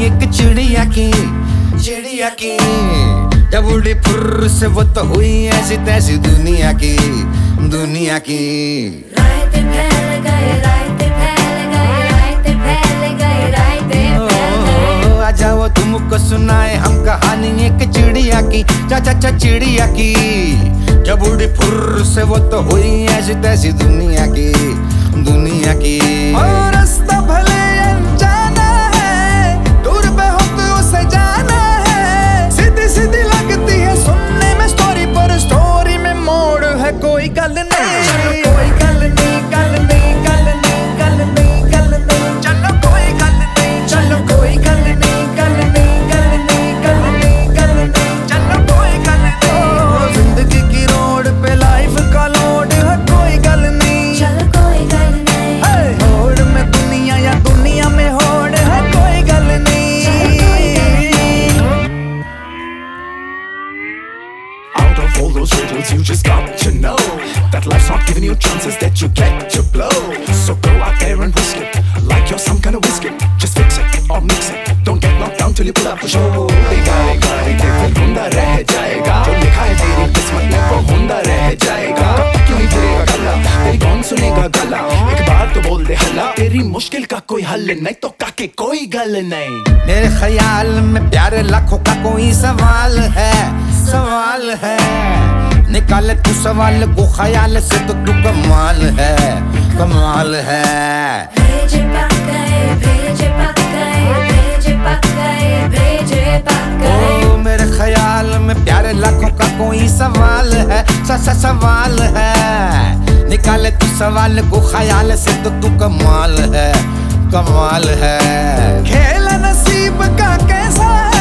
चिड़िया की चिड़िया की। जब उड़ी फुर से वो तो हुई ऐसी तैसी दुनिया की दुनिया की। रायते फैल गए रायते फैल गए रायते फैल गए रायते फैल गए। ओ, आ जाओ तुमको सुनाए हम कहानी एक चिड़िया की चा चा चा चिड़िया की। जब उड़ी फुर से वो तो हुई ऐसी तैसी दुनिया की दुनिया की। और है कोई गल all those riddles, you just got to know that life's not giving you chances that you get to blow. So go out there and risk it, like you're some kind of whiskey. Just fix it or mix it. Don't get knocked down till you pull up the show. है ही तो मुश्किल का कोई हल नहीं तो काके कोई गल नहीं मेरे ख्याल में प्यारे लाखों का कोई सवाल है निकाले तू सवाल को ख्याल से तो तू कमाल है कमाल है। भेजे पक गए भेजे पक गए भेजे पक गए भेजे पक गए ओ मेरे ख्याल में प्यारे लाखों का कोई सवाल है सा सा सवाल है। निकाले तू सवाल को ख्याल से तो तू कमाल है कमाल है। खेल नसीब का कैसा है